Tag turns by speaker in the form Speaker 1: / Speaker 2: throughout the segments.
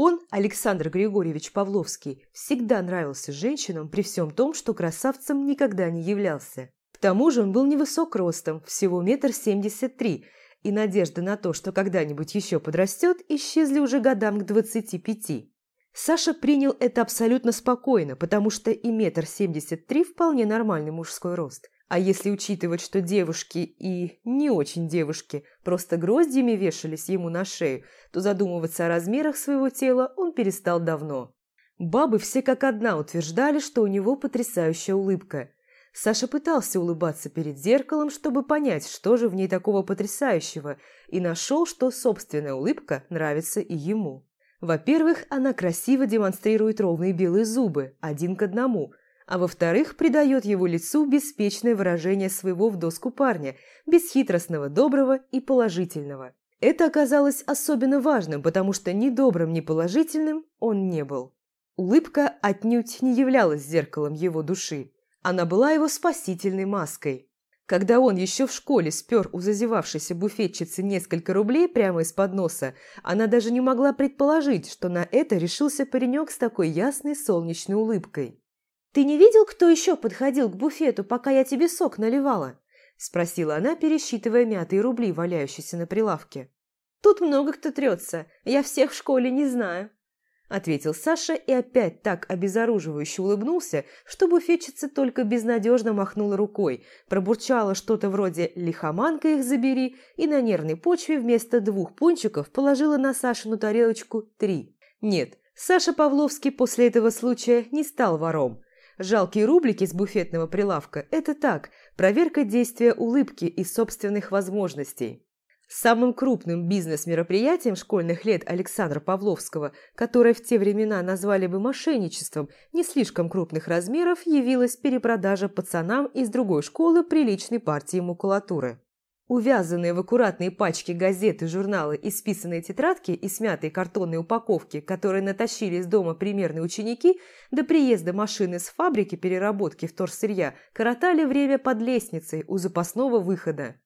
Speaker 1: Он, Александр Григорьевич Павловский, всегда нравился женщинам при всем том, что красавцем никогда не являлся. К тому же он был невысок ростом, всего метр семьдесят три, и надежда на то, что когда-нибудь еще подрастет, исчезли уже годам к двадцати пяти. Саша принял это абсолютно спокойно, потому что и метр семьдесят три вполне нормальный мужской рост. А если учитывать, что девушки и не очень девушки просто гроздьями вешались ему на шею, то задумываться о размерах своего тела он перестал давно. Бабы все как одна утверждали, что у него потрясающая улыбка. Саша пытался улыбаться перед зеркалом, чтобы понять, что же в ней такого потрясающего, и нашел, что собственная улыбка нравится и ему. Во-первых, она красиво демонстрирует ровные белые зубы, один к одному, а во-вторых, придает его лицу беспечное выражение своего в доску парня, бесхитростного, доброго и положительного. Это оказалось особенно важным, потому что ни добрым, ни положительным он не был. Улыбка отнюдь не являлась зеркалом его души. Она была его спасительной маской. Когда он еще в школе спер у зазевавшейся буфетчицы несколько рублей прямо из-под носа, она даже не могла предположить, что на это решился паренек с такой ясной солнечной улыбкой. «Ты не видел, кто еще подходил к буфету, пока я тебе сок наливала?» – спросила она, пересчитывая мятые рубли, валяющиеся на прилавке. «Тут много кто трется, я всех в школе не знаю», – ответил Саша и опять так обезоруживающе улыбнулся, что буфетчица только безнадежно махнула рукой, пробурчала что-то вроде «лихоманка их забери» и на нервной почве вместо двух пончиков положила на Сашину тарелочку три. Нет, Саша Павловский после этого случая не стал вором. Жалкие рублики с буфетного прилавка – это так, проверка действия улыбки и собственных возможностей. Самым крупным бизнес-мероприятием школьных лет Александра Павловского, которое в те времена назвали бы мошенничеством не слишком крупных размеров, явилась перепродажа пацанам из другой школы приличной партии макулатуры. Увязанные в аккуратные пачки газеты, журналы и списанные тетрадки и смятые картонные упаковки, которые натащили из дома примерные ученики, до приезда машины с фабрики переработки вторсырья коротали время под лестницей у запасного выхода.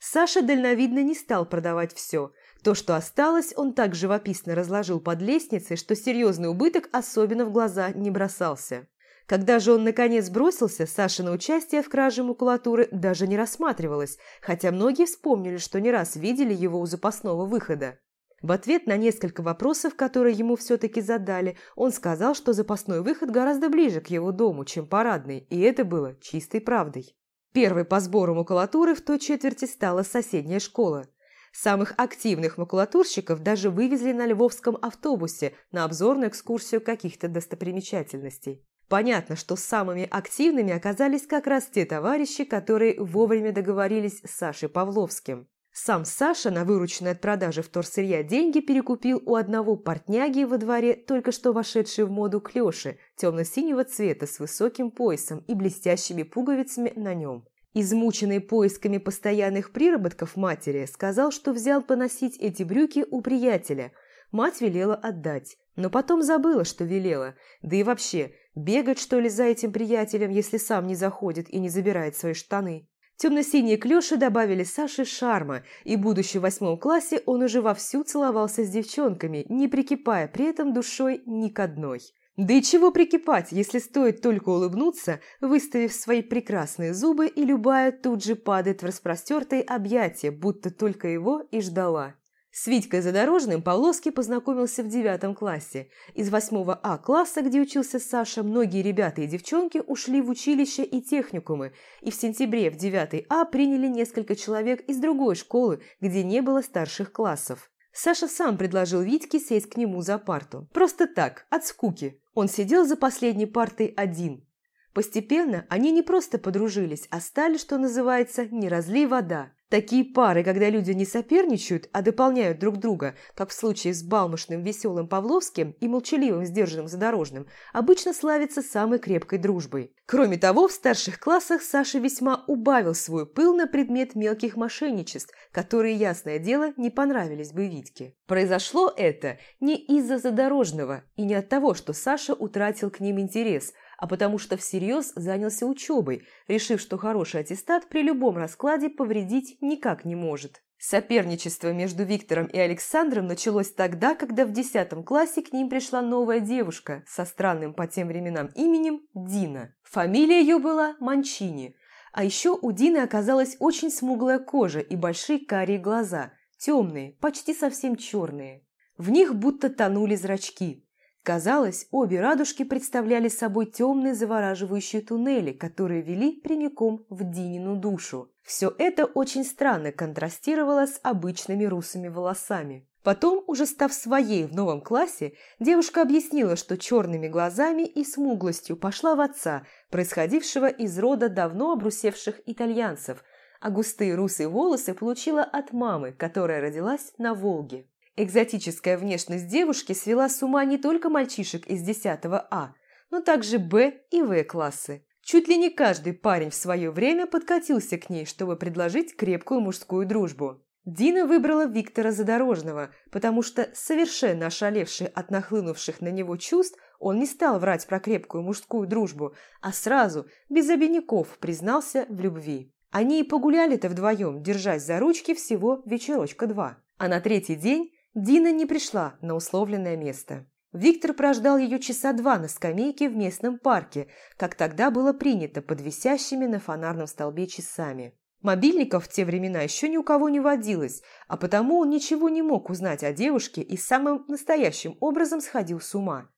Speaker 1: Саша дальновидно не стал продавать все. То, что осталось, он так живописно разложил под лестницей, что серьезный убыток особенно в глаза не бросался. Когда же он наконец бросился, Сашина участие в краже макулатуры даже не рассматривалось, хотя многие вспомнили, что не раз видели его у запасного выхода. В ответ на несколько вопросов, которые ему все-таки задали, он сказал, что запасной выход гораздо ближе к его дому, чем парадный, и это было чистой правдой. Первой по сбору макулатуры в той четверти стала соседняя школа. Самых активных макулатурщиков даже вывезли на львовском автобусе на обзорную экскурсию каких-то достопримечательностей. Понятно, что самыми активными оказались как раз те товарищи, которые вовремя договорились с Сашей Павловским. Сам Саша на вырученные от продажи вторсырья деньги перекупил у одного портняги во дворе только что вошедшей в моду клёши темно-синего цвета с высоким поясом и блестящими пуговицами на нем. Измученный поисками постоянных приработков матери, сказал, что взял поносить эти брюки у приятеля. Мать велела отдать, но потом забыла, что велела. Да и вообще, бегать что ли за этим приятелем, если сам не заходит и не забирает свои штаны? Темно-синие клёши добавили Саше шарма, и, будучи в восьмом классе, он уже вовсю целовался с девчонками, не прикипая при этом душой ни к одной. Да и чего прикипать, если стоит только улыбнуться, выставив свои прекрасные зубы, и любая тут же падает в распростертые объятия, будто только его и ждала. С Витькой Задорожным Павловский познакомился в девятом классе. Из восьмого А класса, где учился Саша, многие ребята и девчонки ушли в училище и техникумы, и в сентябре в девятый А приняли несколько человек из другой школы, где не было старших классов. Саша сам предложил Витьке сесть к нему за парту. Просто так, от скуки. Он сидел за последней партой один. Постепенно они не просто подружились, а стали, что называется, не разлей вода. Такие пары, когда люди не соперничают, а дополняют друг друга, как в случае с балмошным веселым Павловским и молчаливым сдержанным Задорожным, обычно славятся самой крепкой дружбой. Кроме того, в старших классах Саша весьма убавил свой пыл на предмет мелких мошенничеств, которые, ясное дело, не понравились бы Витьке. Произошло это не из-за Задорожного и не от того, что Саша утратил к ним интерес – а потому что всерьез занялся учебой, решив, что хороший аттестат при любом раскладе повредить никак не может. Соперничество между Виктором и Александром началось тогда, когда в 10 классе к ним пришла новая девушка со странным по тем временам именем Дина. Фамилия ее была Манчини. А еще у Дины оказалась очень смуглая кожа и большие карие глаза, темные, почти совсем черные. В них будто тонули зрачки. Казалось, обе радужки представляли собой темные завораживающие туннели, которые вели прямиком в Динину душу. Все это очень странно контрастировало с обычными русыми волосами. Потом, уже став своей в новом классе, девушка объяснила, что черными глазами и смуглостью пошла в отца, происходившего из рода давно обрусевших итальянцев, а густые русые волосы получила от мамы, которая родилась на Волге. Экзотическая внешность девушки свела с ума не только мальчишек из 10 А, но также Б и В классы. Чуть ли не каждый парень в свое время подкатился к ней, чтобы предложить крепкую мужскую дружбу. Дина выбрала Виктора Задорожного, потому что, совершенно ошалевший от нахлынувших на него чувств, он не стал врать про крепкую мужскую дружбу, а сразу, без обиняков, признался в любви. Они и погуляли-то вдвоем, держась за ручки всего вечерочка два. А на третий день Дина не пришла на условленное место. Виктор прождал ее часа два на скамейке в местном парке, как тогда было принято под висящими на фонарном столбе часами. Мобильников в те времена еще ни у кого не водилось, а потому он ничего не мог узнать о девушке и самым настоящим образом сходил с ума.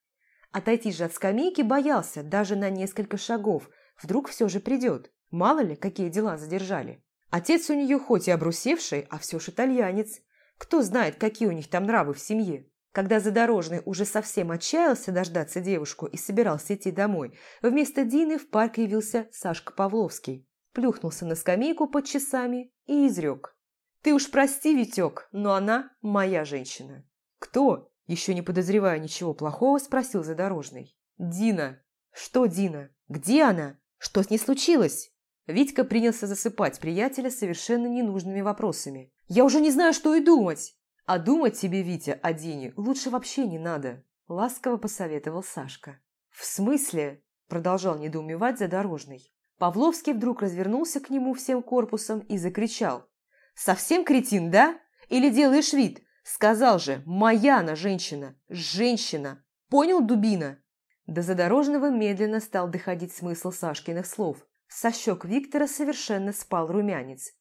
Speaker 1: Отойти же от скамейки боялся даже на несколько шагов, вдруг все же придет. Мало ли, какие дела задержали. Отец у нее хоть и обрусевший, а все же итальянец. Кто знает, какие у них там нравы в семье. Когда Задорожный уже совсем отчаялся дождаться девушку и собирался идти домой, вместо Дины в парк явился Сашка Павловский. Плюхнулся на скамейку под часами и изрек. «Ты уж прости, Витек, но она моя женщина». «Кто?» – еще не подозревая ничего плохого, спросил Задорожный. «Дина». «Что Дина? Где она? Что с ней случилось?» Витька принялся засыпать приятеля совершенно ненужными вопросами. Я уже не знаю, что и думать. А думать тебе, Витя, о Дине лучше вообще не надо, ласково посоветовал Сашка. В смысле? Продолжал недоумевать задорожный. Павловский вдруг развернулся к нему всем корпусом и закричал. «Совсем кретин, да? Или делаешь вид? Сказал же, моя она женщина! Женщина! Понял, дубина?» До задорожного медленно стал доходить смысл Сашкиных слов. Со щек Виктора совершенно спал румянец.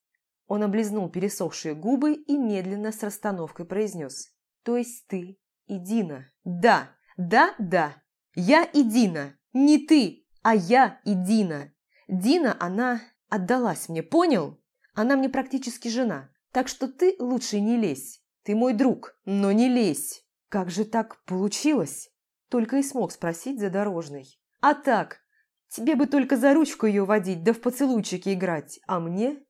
Speaker 1: Он облизнул пересохшие губы и медленно с расстановкой произнес. «То есть ты и Дина?» «Да, да, да. Я и Дина. Не ты, а я и Дина. Дина, она отдалась мне, понял? Она мне практически жена. Так что ты лучше не лезь. Ты мой друг, но не лезь». «Как же так получилось?» Только и смог спросить задорожный. «А так, тебе бы только за ручку ее водить, да в поцелуйчики играть, а мне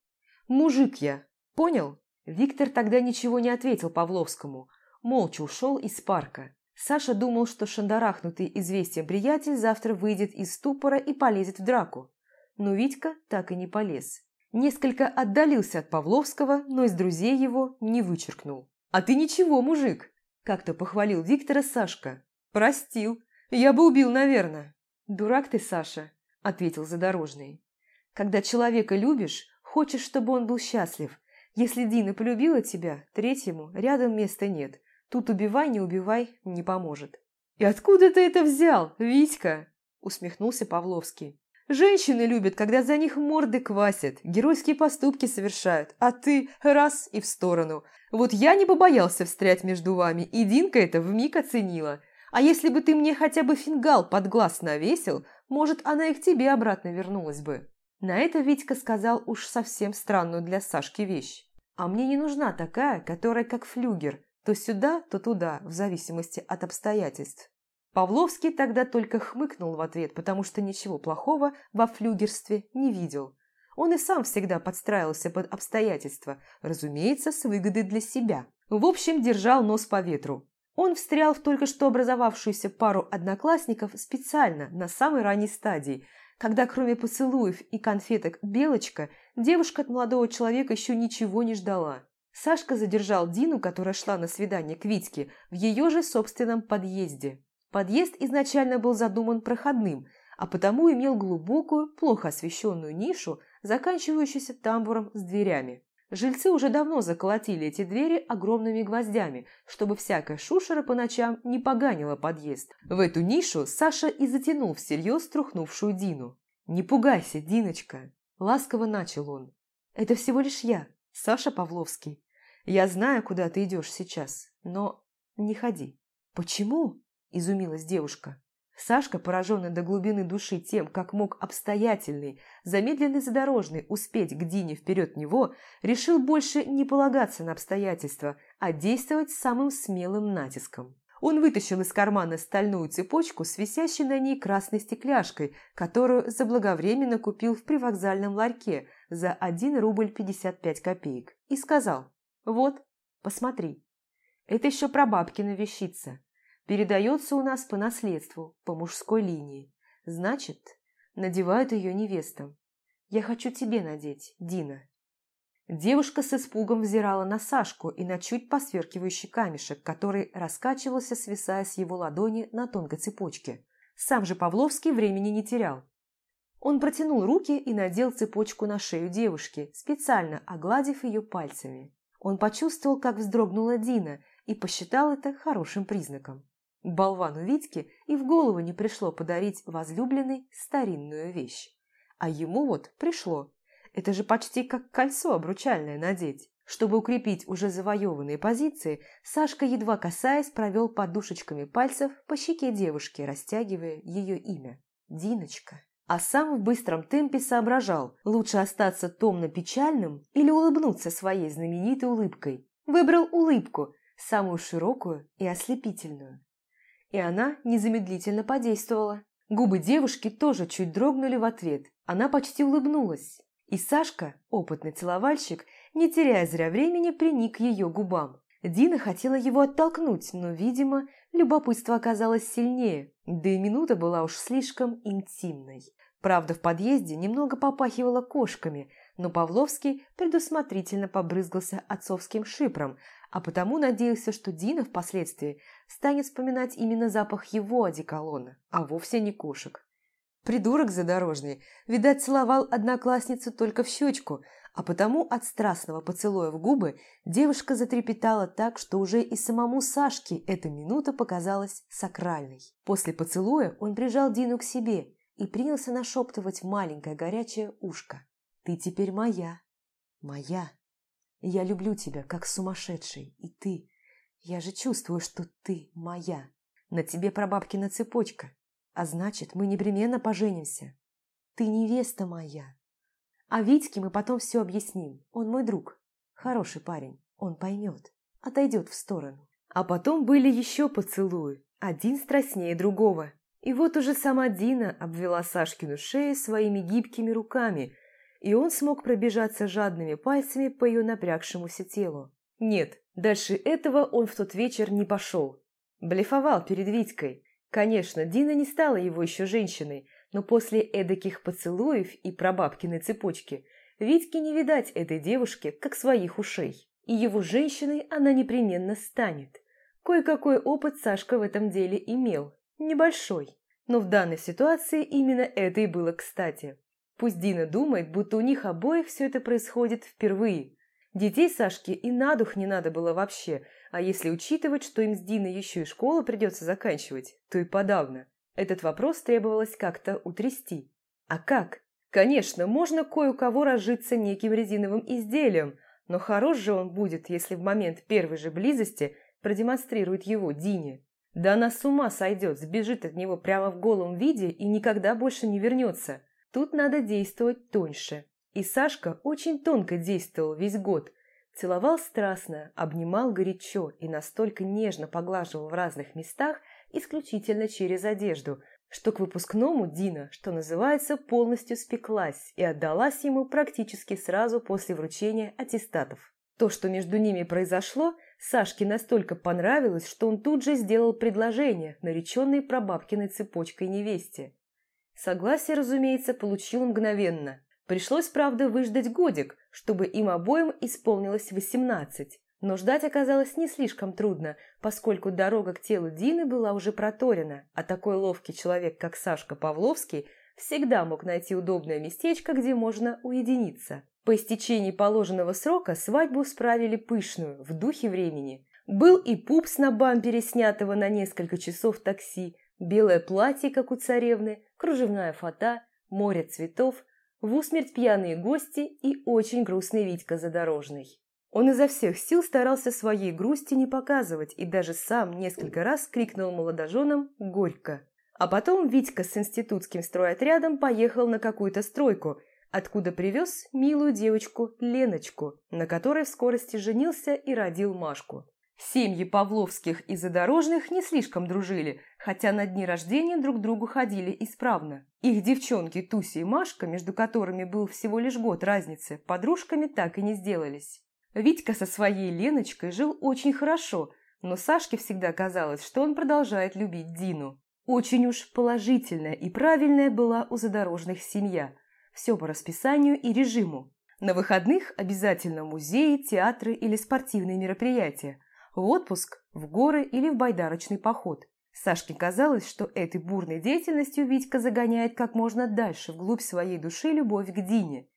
Speaker 1: Мужик я, понял? Виктор тогда ничего не ответил Павловскому, молча ушел из парка. Саша думал, что шандарахнутый известием приятель завтра выйдет из ступора и полезет в драку. Но Витька так и не полез. Несколько отдалился от Павловского, но из друзей его не вычеркнул. «А ты ничего, мужик!» – как-то похвалил Виктора Сашка. «Простил. Я бы убил, наверное». «Дурак ты, Саша», – ответил Задорожный. «Когда человека любишь, Хочешь, чтобы он был счастлив. Если Дина полюбила тебя, третьему рядом места нет. Тут убивай, не убивай, не поможет». «И откуда ты это взял, Витька?» – усмехнулся Павловский. «Женщины любят, когда за них морды квасят, геройские поступки совершают, а ты раз и в сторону. Вот я не побоялся встрять между вами, и Динка это вмиг оценила. А если бы ты мне хотя бы фингал под глаз навесил, может, она и к тебе обратно вернулась бы». На это Витька сказал уж совсем странную для Сашки вещь. «А мне не нужна такая, которая как флюгер, то сюда, то туда, в зависимости от обстоятельств». Павловский тогда только хмыкнул в ответ, потому что ничего плохого во флюгерстве не видел. Он и сам всегда подстраивался под обстоятельства, разумеется, с выгодой для себя. В общем, держал нос по ветру. Он встрял в только что образовавшуюся пару одноклассников специально, на самой ранней стадии – когда кроме поцелуев и конфеток «Белочка», девушка от молодого человека еще ничего не ждала. Сашка задержал Дину, которая шла на свидание к Витьке, в ее же собственном подъезде. Подъезд изначально был задуман проходным, а потому имел глубокую, плохо освещенную нишу, заканчивающуюся тамбуром с дверями. Жильцы уже давно заколотили эти двери огромными гвоздями, чтобы всякая шушера по ночам не поганила подъезд. В эту нишу Саша и затянул всерьез трухнувшую Дину. «Не пугайся, Диночка!» – ласково начал он. «Это всего лишь я, Саша Павловский. Я знаю, куда ты идешь сейчас, но не ходи». «Почему?» – изумилась девушка. Сашка, пораженный до глубины души тем, как мог обстоятельный, замедленный задорожный успеть к Дине вперед него, решил больше не полагаться на обстоятельства, а действовать самым смелым натиском. Он вытащил из кармана стальную цепочку с висящей на ней красной стекляшкой, которую заблаговременно купил в привокзальном ларьке за 1 рубль 55 копеек, и сказал «Вот, посмотри, это еще прабабкина вещица». Передается у нас по наследству, по мужской линии. Значит, надевают ее невестам. Я хочу тебе надеть, Дина». Девушка с испугом взирала на Сашку и на чуть посверкивающий камешек, который раскачивался, свисая с его ладони на тонкой цепочке. Сам же Павловский времени не терял. Он протянул руки и надел цепочку на шею девушки, специально огладив ее пальцами. Он почувствовал, как вздрогнула Дина, и посчитал это хорошим признаком. Болвану Витьке и в голову не пришло подарить возлюбленной старинную вещь. А ему вот пришло. Это же почти как кольцо обручальное надеть. Чтобы укрепить уже завоеванные позиции, Сашка, едва касаясь, провел подушечками пальцев по щеке девушки, растягивая ее имя – Диночка. А сам в быстром темпе соображал, лучше остаться томно-печальным или улыбнуться своей знаменитой улыбкой. Выбрал улыбку, самую широкую и ослепительную и она незамедлительно подействовала. Губы девушки тоже чуть дрогнули в ответ. Она почти улыбнулась. И Сашка, опытный целовальщик, не теряя зря времени, приник к ее губам. Дина хотела его оттолкнуть, но, видимо, любопытство оказалось сильнее, да и минута была уж слишком интимной. Правда, в подъезде немного попахивало кошками, но Павловский предусмотрительно побрызгался отцовским шипром, а потому надеялся, что Дина впоследствии станет вспоминать именно запах его одеколона, а вовсе не кошек. Придурок задорожный, видать, целовал одноклассницу только в щечку, а потому от страстного поцелуя в губы девушка затрепетала так, что уже и самому Сашке эта минута показалась сакральной. После поцелуя он прижал Дину к себе и принялся нашептывать маленькое горячее ушко. «Ты теперь моя, моя». Я люблю тебя, как сумасшедший, и ты. Я же чувствую, что ты моя. На тебе прабабкина цепочка, а значит, мы непременно поженимся. Ты невеста моя. А Витьке мы потом все объясним. Он мой друг. Хороший парень. Он поймет. Отойдет в сторону. А потом были еще поцелуи. Один страстнее другого. И вот уже сама Дина обвела Сашкину шею своими гибкими руками, и он смог пробежаться жадными пальцами по ее напрягшемуся телу. Нет, дальше этого он в тот вечер не пошел. Блефовал перед Витькой. Конечно, Дина не стала его еще женщиной, но после эдаких поцелуев и прабабкиной цепочки Витьке не видать этой девушки, как своих ушей. И его женщиной она непременно станет. Кое-какой опыт Сашка в этом деле имел. Небольшой. Но в данной ситуации именно это и было кстати. Пусть Дина думает, будто у них обоих все это происходит впервые. Детей Сашке и на дух не надо было вообще, а если учитывать, что им с Диной еще и школу придется заканчивать, то и подавно. Этот вопрос требовалось как-то утрясти. А как? Конечно, можно кое у кого разжиться неким резиновым изделием, но хорош же он будет, если в момент первой же близости продемонстрирует его Дине. Да она с ума сойдет, сбежит от него прямо в голом виде и никогда больше не вернется. Тут надо действовать тоньше. И Сашка очень тонко действовал весь год. Целовал страстно, обнимал горячо и настолько нежно поглаживал в разных местах, исключительно через одежду, что к выпускному Дина, что называется, полностью спеклась и отдалась ему практически сразу после вручения аттестатов. То, что между ними произошло, Сашке настолько понравилось, что он тут же сделал предложение, нареченной прабабкиной цепочкой невесте. Согласие, разумеется, получил мгновенно. Пришлось, правда, выждать годик, чтобы им обоим исполнилось восемнадцать. Но ждать оказалось не слишком трудно, поскольку дорога к телу Дины была уже проторена, а такой ловкий человек, как Сашка Павловский, всегда мог найти удобное местечко, где можно уединиться. По истечении положенного срока свадьбу справили пышную, в духе времени. Был и пупс на бампере, снятого на несколько часов такси, белое платье, как у царевны, кружевная фата, море цветов, в усмерть пьяные гости и очень грустный Витька задорожный. Он изо всех сил старался своей грусти не показывать и даже сам несколько раз крикнул молодоженам «Горько!». А потом Витька с институтским стройотрядом поехал на какую-то стройку, откуда привез милую девочку Леночку, на которой в скорости женился и родил Машку. Семьи Павловских и Задорожных не слишком дружили, хотя на дни рождения друг другу ходили исправно. Их девчонки Туся и Машка, между которыми был всего лишь год разницы, подружками так и не сделались. Витька со своей Леночкой жил очень хорошо, но Сашке всегда казалось, что он продолжает любить Дину. Очень уж положительная и правильная была у Задорожных семья. Все по расписанию и режиму. На выходных обязательно музеи, театры или спортивные мероприятия – в отпуск, в горы или в байдарочный поход. Сашке казалось, что этой бурной деятельностью Витька загоняет как можно дальше вглубь своей души любовь к Дине.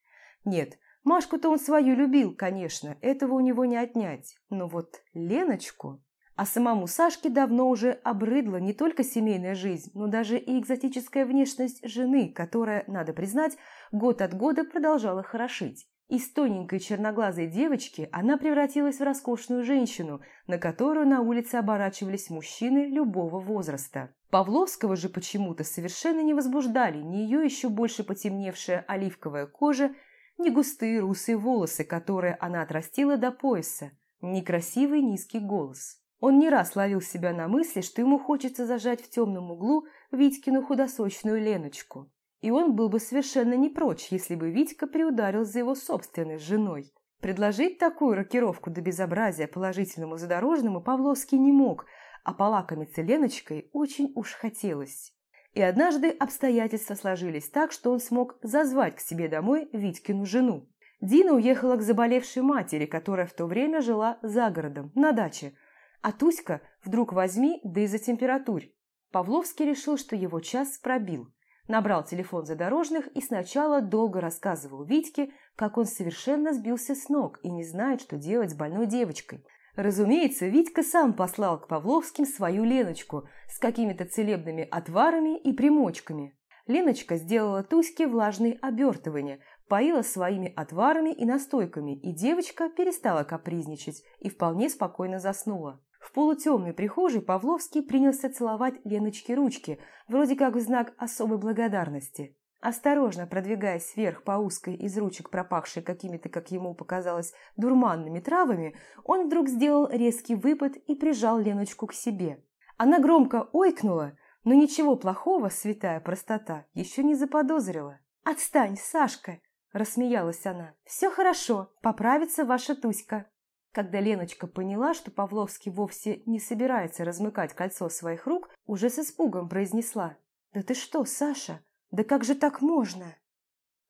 Speaker 1: Нет, Машку-то он свою любил, конечно, этого у него не отнять. Но вот Леночку... А самому Сашке давно уже обрыдла не только семейная жизнь, но даже и экзотическая внешность жены, которая, надо признать, год от года продолжала хорошить. Из тоненькой черноглазой девочки она превратилась в роскошную женщину, на которую на улице оборачивались мужчины любого возраста. Павловского же почему-то совершенно не возбуждали ни ее еще больше потемневшая оливковая кожа, ни густые русые волосы, которые она отрастила до пояса, ни красивый низкий голос. Он не раз ловил себя на мысли, что ему хочется зажать в темном углу Витькину худосочную Леночку. И он был бы совершенно не прочь, если бы Витька приударил за его собственной женой. Предложить такую рокировку до безобразия положительному задорожному Павловский не мог, а полакомиться Леночкой очень уж хотелось. И однажды обстоятельства сложились так, что он смог зазвать к себе домой Витькину жену. Дина уехала к заболевшей матери, которая в то время жила за городом, на даче. А Туська вдруг возьми, да из-за температур. Павловский решил, что его час пробил. Набрал телефон задорожных и сначала долго рассказывал Витьке, как он совершенно сбился с ног и не знает, что делать с больной девочкой. Разумеется, Витька сам послал к Павловским свою Леночку с какими-то целебными отварами и примочками. Леночка сделала Туське влажные обертывания, поила своими отварами и настойками, и девочка перестала капризничать и вполне спокойно заснула. В полутемной прихожей Павловский принялся целовать Леночке ручки, вроде как в знак особой благодарности. Осторожно продвигаясь вверх по узкой из ручек, пропахшей какими-то, как ему показалось, дурманными травами, он вдруг сделал резкий выпад и прижал Леночку к себе. Она громко ойкнула, но ничего плохого, святая простота, еще не заподозрила. «Отстань, Сашка!» – рассмеялась она. «Все хорошо, поправится ваша Туська». Когда Леночка поняла, что Павловский вовсе не собирается размыкать кольцо своих рук, уже с испугом произнесла «Да ты что, Саша? Да как же так можно?»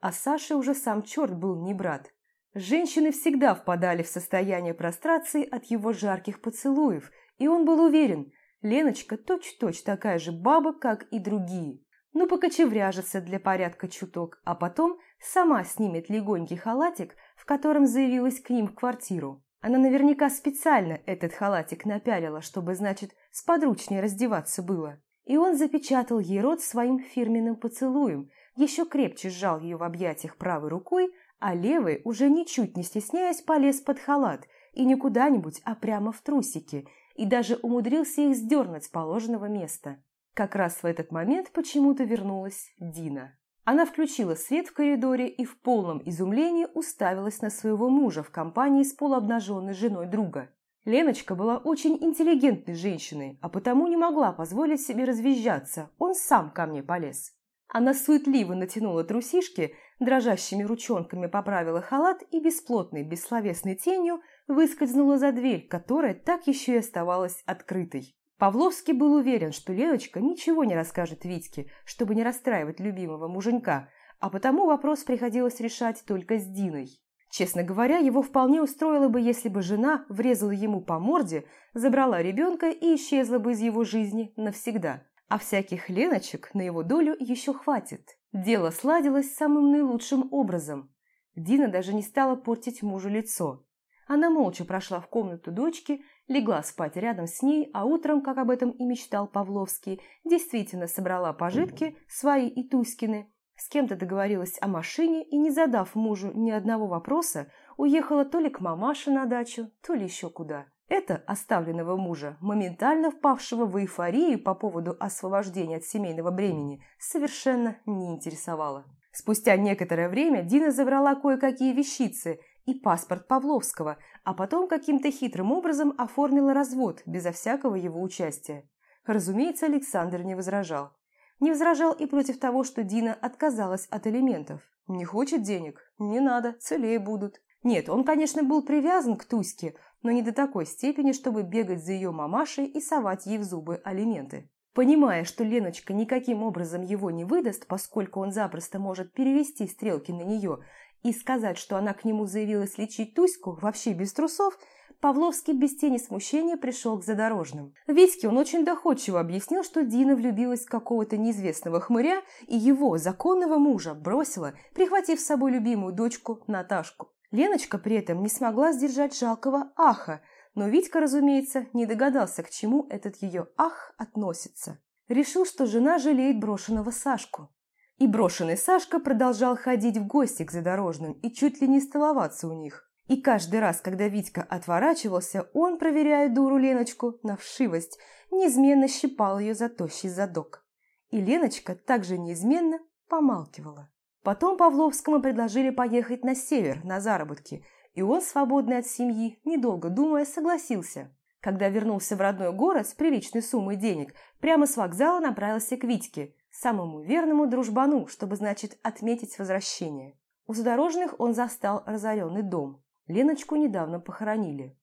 Speaker 1: А Саше уже сам черт был не брат. Женщины всегда впадали в состояние прострации от его жарких поцелуев, и он был уверен, Леночка точь-точь такая же баба, как и другие. Ну, покочевряжется для порядка чуток, а потом сама снимет легонький халатик, в котором заявилась к ним в квартиру. Она наверняка специально этот халатик напялила, чтобы, значит, сподручнее раздеваться было. И он запечатал ей рот своим фирменным поцелуем, еще крепче сжал ее в объятиях правой рукой, а левой, уже ничуть не стесняясь, полез под халат, и не куда-нибудь, а прямо в трусики, и даже умудрился их сдернуть с положенного места. Как раз в этот момент почему-то вернулась Дина. Она включила свет в коридоре и в полном изумлении уставилась на своего мужа в компании с полуобнаженной женой друга. Леночка была очень интеллигентной женщиной, а потому не могла позволить себе развизжаться, он сам ко мне полез. Она суетливо натянула трусишки, дрожащими ручонками поправила халат и бесплотной, бессловесной тенью выскользнула за дверь, которая так еще и оставалась открытой. Павловский был уверен, что Леночка ничего не расскажет Витьке, чтобы не расстраивать любимого муженька, а потому вопрос приходилось решать только с Диной. Честно говоря, его вполне устроило бы, если бы жена врезала ему по морде, забрала ребенка и исчезла бы из его жизни навсегда. А всяких Леночек на его долю еще хватит. Дело сладилось самым наилучшим образом. Дина даже не стала портить мужу лицо. Она молча прошла в комнату дочки, легла спать рядом с ней, а утром, как об этом и мечтал Павловский, действительно собрала пожитки, свои и Туськины, с кем-то договорилась о машине и, не задав мужу ни одного вопроса, уехала то ли к мамаше на дачу, то ли еще куда. Это оставленного мужа, моментально впавшего в эйфорию по поводу освобождения от семейного бремени, совершенно не интересовало. Спустя некоторое время Дина забрала кое-какие вещицы и паспорт Павловского, а потом каким-то хитрым образом оформила развод безо всякого его участия. Разумеется, Александр не возражал. Не возражал и против того, что Дина отказалась от элементов. Не хочет денег? Не надо, целее будут. Нет, он, конечно, был привязан к Туське, но не до такой степени, чтобы бегать за ее мамашей и совать ей в зубы алименты. Понимая, что Леночка никаким образом его не выдаст, поскольку он запросто может перевести стрелки на нее и сказать, что она к нему заявилась лечить Туську, вообще без трусов, Павловский без тени смущения пришел к задорожным. Витьке он очень доходчиво объяснил, что Дина влюбилась в какого-то неизвестного хмыря и его, законного мужа, бросила, прихватив с собой любимую дочку Наташку. Леночка при этом не смогла сдержать жалкого аха, но Витька, разумеется, не догадался, к чему этот ее ах относится. Решил, что жена жалеет брошенного Сашку. И брошенный Сашка продолжал ходить в гости к задорожным и чуть ли не столоваться у них. И каждый раз, когда Витька отворачивался, он, проверяя дуру Леночку на вшивость, неизменно щипал ее за тощий задок. И Леночка также неизменно помалкивала. Потом Павловскому предложили поехать на север на заработки, и он, свободный от семьи, недолго думая, согласился. Когда вернулся в родной город с приличной суммой денег, прямо с вокзала направился к Витьке, самому верному дружбану, чтобы, значит, отметить возвращение. У задорожных он застал разоренный дом. Леночку недавно похоронили.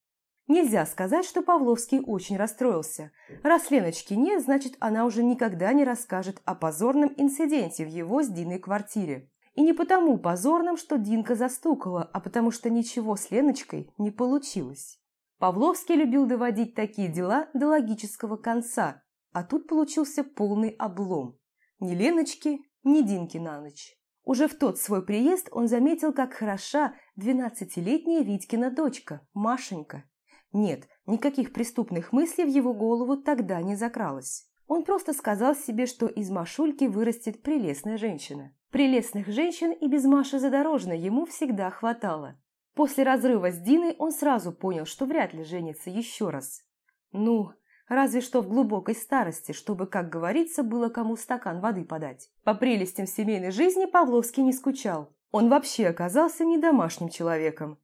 Speaker 1: Нельзя сказать, что Павловский очень расстроился. Раз Леночки нет, значит, она уже никогда не расскажет о позорном инциденте в его с Диной квартире. И не потому позорным, что Динка застукала, а потому что ничего с Леночкой не получилось. Павловский любил доводить такие дела до логического конца, а тут получился полный облом. Ни Леночки, ни Динки на ночь. Уже в тот свой приезд он заметил, как хороша двенадцатилетняя Витькина дочка, Машенька. Нет, никаких преступных мыслей в его голову тогда не закралось. Он просто сказал себе, что из Машульки вырастет прелестная женщина. Прелестных женщин и без Маши Задорожной ему всегда хватало. После разрыва с Диной он сразу понял, что вряд ли женится еще раз. Ну, Разве что в глубокой старости, чтобы, как говорится, было кому стакан воды подать. По прелестям семейной жизни Павловский не скучал. Он вообще оказался не домашним человеком.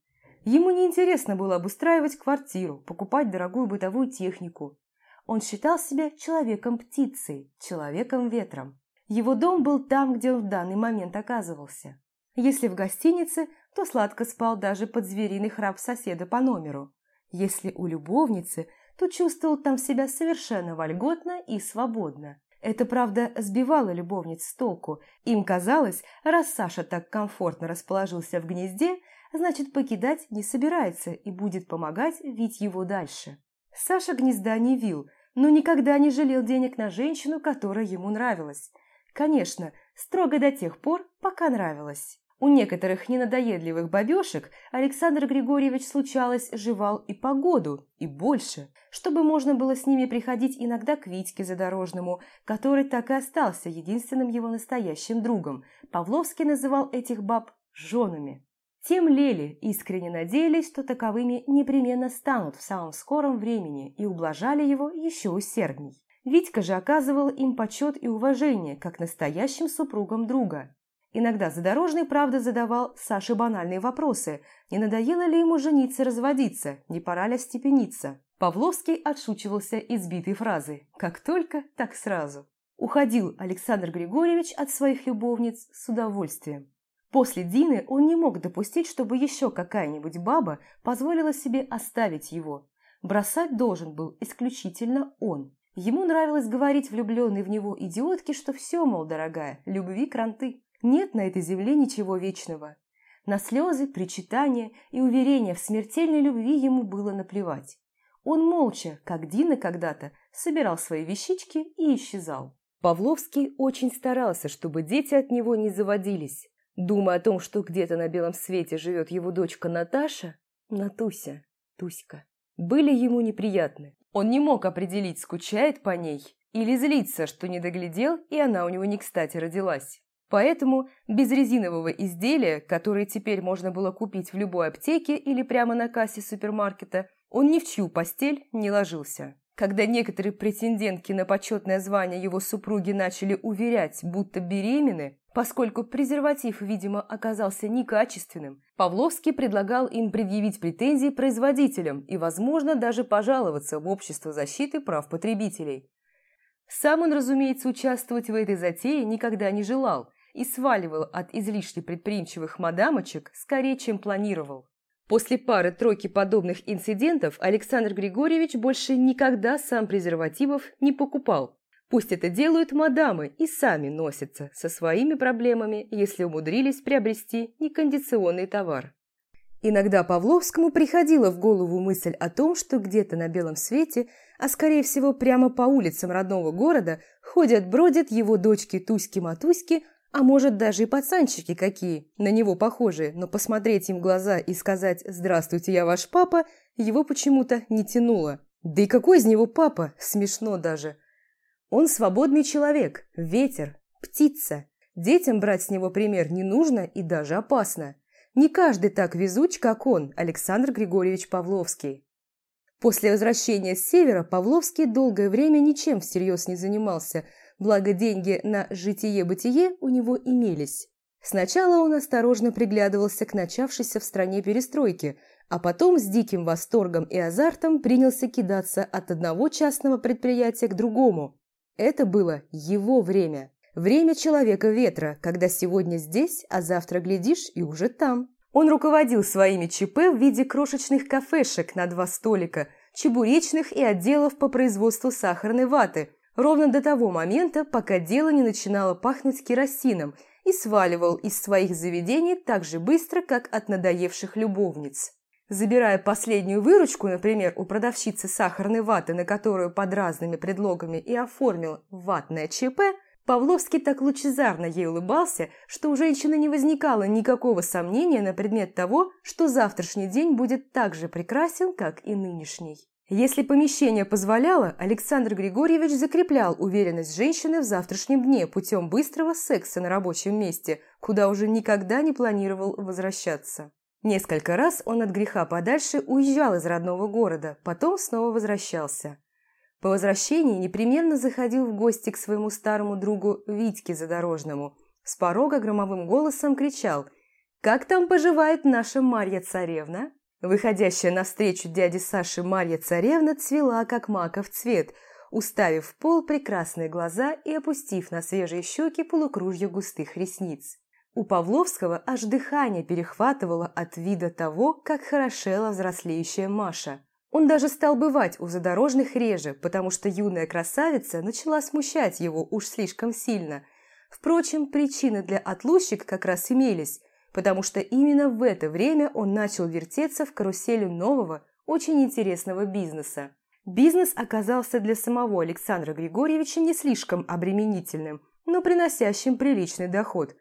Speaker 1: Ему не интересно было обустраивать квартиру, покупать дорогую бытовую технику. Он считал себя человеком-птицей, человеком-ветром. Его дом был там, где он в данный момент оказывался. Если в гостинице, то сладко спал даже под звериный храп соседа по номеру. Если у любовницы, то чувствовал там себя совершенно вольготно и свободно. Это, правда, сбивало любовниц с толку. Им казалось, раз Саша так комфортно расположился в гнезде, значит, покидать не собирается и будет помогать вить его дальше. Саша гнезда не вил, но никогда не жалел денег на женщину, которая ему нравилась. Конечно, строго до тех пор, пока нравилась. У некоторых ненадоедливых бабешек Александр Григорьевич случалось жевал и погоду, и больше, чтобы можно было с ними приходить иногда к Витьке Задорожному, который так и остался единственным его настоящим другом. Павловский называл этих баб «женами». Тем лели, искренне надеялись, что таковыми непременно станут в самом скором времени и ублажали его еще усердней. Витька же оказывал им почет и уважение, как настоящим супругам друга. Иногда Задорожный, правда, задавал Саше банальные вопросы. Не надоело ли ему жениться разводиться? Не пора ли степениться? Павловский отшучивался избитой фразы «Как только, так сразу». Уходил Александр Григорьевич от своих любовниц с удовольствием. После Дины он не мог допустить, чтобы еще какая-нибудь баба позволила себе оставить его. Бросать должен был исключительно он. Ему нравилось говорить влюбленной в него идиотке, что все, мол, дорогая, любви кранты. Нет на этой земле ничего вечного. На слезы, причитания и уверения в смертельной любви ему было наплевать. Он молча, как Дина когда-то, собирал свои вещички и исчезал. Павловский очень старался, чтобы дети от него не заводились. Думая о том, что где-то на белом свете живет его дочка Наташа, Натуся, Туська, были ему неприятны. Он не мог определить, скучает по ней или злится, что не доглядел, и она у него не кстати родилась. Поэтому без резинового изделия, которое теперь можно было купить в любой аптеке или прямо на кассе супермаркета, он ни в чью постель не ложился. Когда некоторые претендентки на почетное звание его супруги начали уверять, будто беременны, поскольку презерватив, видимо, оказался некачественным, Павловский предлагал им предъявить претензии производителям и, возможно, даже пожаловаться в Общество защиты прав потребителей. Сам он, разумеется, участвовать в этой затее никогда не желал и сваливал от излишне предприимчивых мадамочек скорее, чем планировал. После пары-тройки подобных инцидентов Александр Григорьевич больше никогда сам презервативов не покупал. Пусть это делают мадамы и сами носятся со своими проблемами, если умудрились приобрести некондиционный товар. Иногда Павловскому приходила в голову мысль о том, что где-то на белом свете, а скорее всего прямо по улицам родного города, ходят-бродят его дочки Туськи-Матуськи, а может, даже и пацанчики какие, на него похожие, но посмотреть им в глаза и сказать «Здравствуйте, я ваш папа» его почему-то не тянуло. Да и какой из него папа? Смешно даже. Он свободный человек, ветер, птица. Детям брать с него пример не нужно и даже опасно. Не каждый так везуч, как он, Александр Григорьевич Павловский. После возвращения с севера Павловский долгое время ничем всерьез не занимался – благо деньги на житие-бытие у него имелись. Сначала он осторожно приглядывался к начавшейся в стране перестройке, а потом с диким восторгом и азартом принялся кидаться от одного частного предприятия к другому. Это было его время. Время человека-ветра, когда сегодня здесь, а завтра глядишь и уже там. Он руководил своими ЧП в виде крошечных кафешек на два столика, чебуречных и отделов по производству сахарной ваты – ровно до того момента, пока дело не начинало пахнуть керосином и сваливал из своих заведений так же быстро, как от надоевших любовниц. Забирая последнюю выручку, например, у продавщицы сахарной ваты, на которую под разными предлогами и оформил ватное ЧП, Павловский так лучезарно ей улыбался, что у женщины не возникало никакого сомнения на предмет того, что завтрашний день будет так же прекрасен, как и нынешний. Если помещение позволяло, Александр Григорьевич закреплял уверенность женщины в завтрашнем дне путем быстрого секса на рабочем месте, куда уже никогда не планировал возвращаться. Несколько раз он от греха подальше уезжал из родного города, потом снова возвращался. По возвращении непременно заходил в гости к своему старому другу Витьке Задорожному. С порога громовым голосом кричал «Как там поживает наша Марья-царевна?» Выходящая навстречу дяде Саше Марья-царевна цвела, как маков цвет, уставив в пол прекрасные глаза и опустив на свежие щеки полукружья густых ресниц. У Павловского аж дыхание перехватывало от вида того, как хорошела взрослеющая Маша. Он даже стал бывать у задорожных реже, потому что юная красавица начала смущать его уж слишком сильно. Впрочем, причины для отлучек как раз имелись, потому что именно в это время он начал вертеться в карусели нового, очень интересного бизнеса. Бизнес оказался для самого Александра Григорьевича не слишком обременительным, но приносящим приличный доход.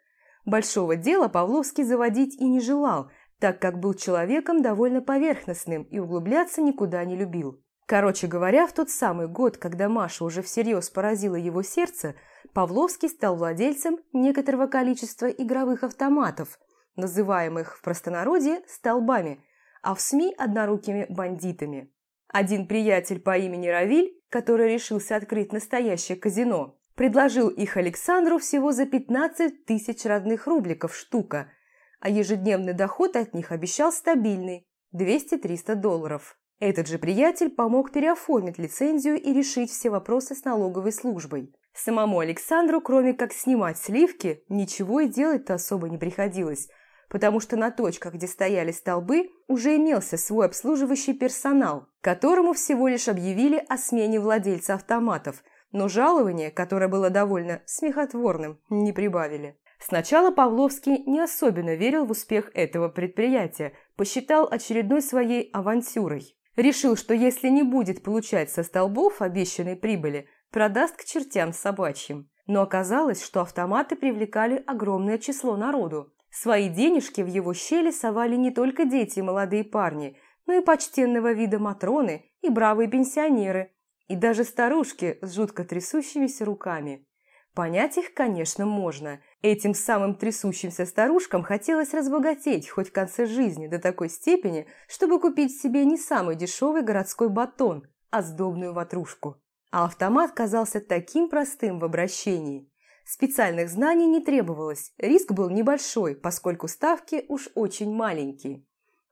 Speaker 1: Большого дела Павловский заводить и не желал, так как был человеком довольно поверхностным и углубляться никуда не любил. Короче говоря, в тот самый год, когда Маша уже всерьез поразила его сердце, Павловский стал владельцем некоторого количества игровых автоматов, называемых в простонародье «столбами», а в СМИ – однорукими бандитами. Один приятель по имени Равиль, который решился открыть настоящее казино, предложил их Александру всего за 15 тысяч родных рубликов штука, а ежедневный доход от них обещал стабильный – 200-300 долларов. Этот же приятель помог переоформить лицензию и решить все вопросы с налоговой службой. Самому Александру, кроме как снимать сливки, ничего и делать-то особо не приходилось – потому что на точках, где стояли столбы, уже имелся свой обслуживающий персонал, которому всего лишь объявили о смене владельца автоматов, но жалование, которое было довольно смехотворным, не прибавили. Сначала Павловский не особенно верил в успех этого предприятия, посчитал очередной своей авантюрой. Решил, что если не будет получать со столбов обещанной прибыли, продаст к чертям собачьим. Но оказалось, что автоматы привлекали огромное число народу, Свои денежки в его щели совали не только дети и молодые парни, но и почтенного вида матроны и бравые пенсионеры, и даже старушки с жутко трясущимися руками. Понять их, конечно, можно. Этим самым трясущимся старушкам хотелось разбогатеть хоть в конце жизни до такой степени, чтобы купить себе не самый дешевый городской батон, а сдобную ватрушку. А автомат казался таким простым в обращении. Специальных знаний не требовалось, риск был небольшой, поскольку ставки уж очень маленькие.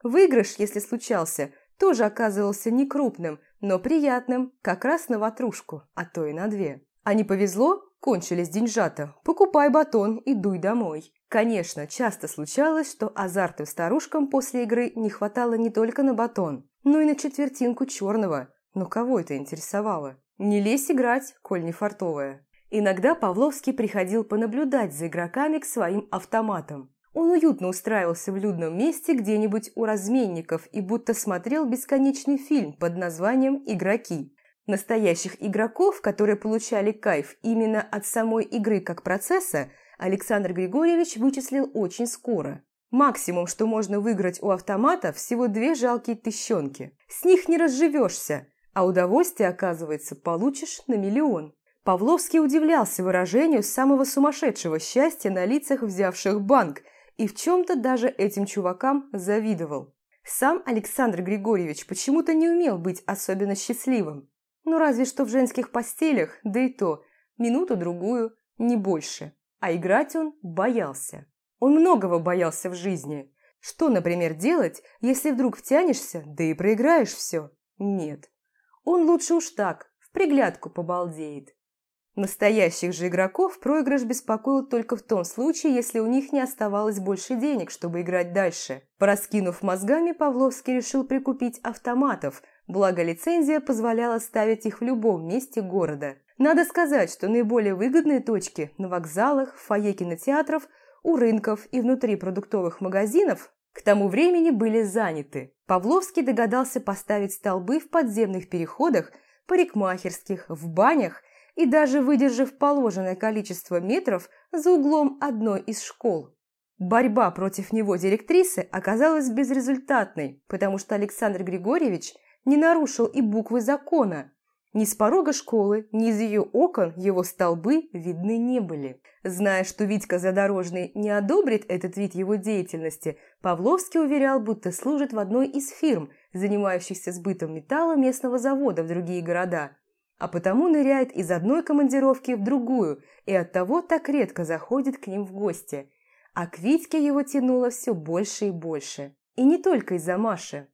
Speaker 1: Выигрыш, если случался, тоже оказывался не крупным, но приятным, как раз на ватрушку, а то и на две. А не повезло, кончились деньжата, покупай батон и дуй домой. Конечно, часто случалось, что азартным старушкам после игры не хватало не только на батон, но и на четвертинку черного. Но кого это интересовало? Не лезь играть, коль не фартовая. Иногда Павловский приходил понаблюдать за игроками к своим автоматам. Он уютно устраивался в людном месте где-нибудь у разменников и будто смотрел бесконечный фильм под названием «Игроки». Настоящих игроков, которые получали кайф именно от самой игры как процесса, Александр Григорьевич вычислил очень скоро. Максимум, что можно выиграть у автомата, всего две жалкие тыщенки. С них не разживешься, а удовольствие, оказывается, получишь на миллион. Павловский удивлялся выражению самого сумасшедшего счастья на лицах взявших банк и в чем-то даже этим чувакам завидовал. Сам Александр Григорьевич почему-то не умел быть особенно счастливым. Ну, разве что в женских постелях, да и то, минуту-другую, не больше. А играть он боялся. Он многого боялся в жизни. Что, например, делать, если вдруг втянешься, да и проиграешь все? Нет. Он лучше уж так, в приглядку побалдеет. Настоящих же игроков проигрыш беспокоил только в том случае, если у них не оставалось больше денег, чтобы играть дальше. Пораскинув мозгами, Павловский решил прикупить автоматов, благо лицензия позволяла ставить их в любом месте города. Надо сказать, что наиболее выгодные точки на вокзалах, в фойе кинотеатров, у рынков и внутри продуктовых магазинов к тому времени были заняты. Павловский догадался поставить столбы в подземных переходах, парикмахерских, в банях – и даже выдержав положенное количество метров за углом одной из школ. Борьба против него директрисы оказалась безрезультатной, потому что Александр Григорьевич не нарушил и буквы закона. Ни с порога школы, ни из ее окон его столбы видны не были. Зная, что Витька Задорожный не одобрит этот вид его деятельности, Павловский уверял, будто служит в одной из фирм, занимающихся сбытом металла местного завода в другие города – а потому ныряет из одной командировки в другую и оттого так редко заходит к ним в гости. А к Витьке его тянуло все больше и больше. И не только из-за Маши.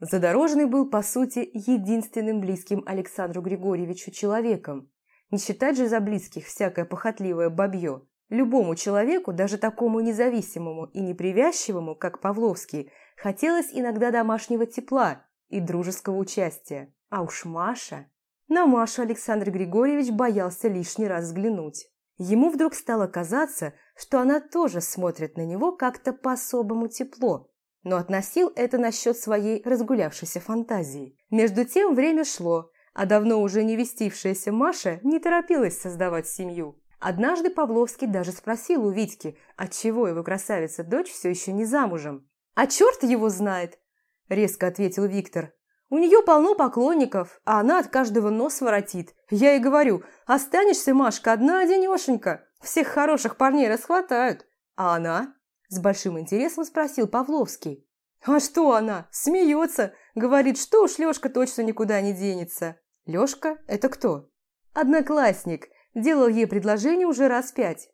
Speaker 1: Задорожный был, по сути, единственным близким Александру Григорьевичу человеком. Не считать же за близких всякое похотливое бабье. Любому человеку, даже такому независимому и непривязчивому, как Павловский, хотелось иногда домашнего тепла и дружеского участия. А уж Маша... На Машу Александр Григорьевич боялся лишний раз взглянуть. Ему вдруг стало казаться, что она тоже смотрит на него как-то по-особому тепло, но относил это насчет своей разгулявшейся фантазии. Между тем время шло, а давно уже не вестившаяся Маша не торопилась создавать семью. Однажды Павловский даже спросил у Витьки, отчего его красавица-дочь все еще не замужем. «А черт его знает!» – резко ответил Виктор. У нее полно поклонников, а она от каждого нос воротит. Я ей говорю, останешься, Машка, одна одинешенька. Всех хороших парней расхватают. А она? С большим интересом спросил Павловский. А что она? Смеется. Говорит, что уж Лешка точно никуда не денется. Лешка – это кто? Одноклассник. Делал ей предложение уже раз пять.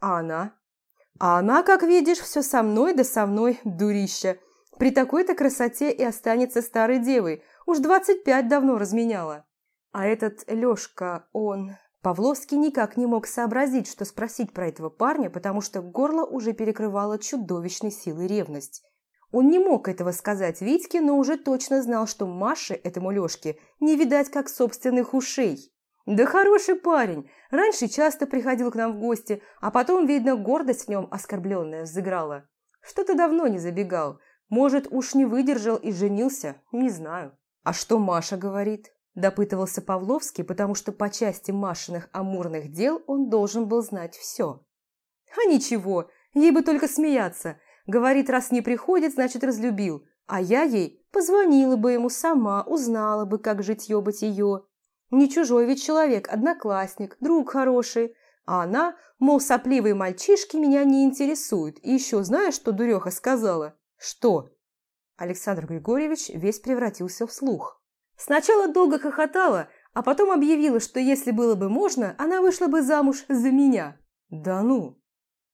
Speaker 1: А она? А она, как видишь, все со мной да со мной, дурища. При такой-то красоте и останется старой девой. Уж двадцать пять давно разменяла. А этот Лёшка, он... Павловский никак не мог сообразить, что спросить про этого парня, потому что горло уже перекрывало чудовищной силой ревность. Он не мог этого сказать Витьке, но уже точно знал, что Маше, этому Лёшке, не видать как собственных ушей. Да хороший парень. Раньше часто приходил к нам в гости, а потом, видно, гордость в нем оскорбленная взыграла. Что-то давно не забегал. Может, уж не выдержал и женился, не знаю. А что Маша говорит? Допытывался Павловский, потому что по части Машиных амурных дел он должен был знать все. А ничего, Ей бы только смеяться. Говорит, раз не приходит, значит разлюбил. А я ей позвонила бы ему сама, узнала бы, как житье-бытие. Не чужой ведь человек, одноклассник, друг хороший. А она, мол, сопливые мальчишки меня не интересуют. И еще знаешь, что дуреха сказала? Что? Александр Григорьевич весь превратился в слух. Сначала долго хохотала, а потом объявила, что если было бы можно, она вышла бы замуж за меня. Да ну!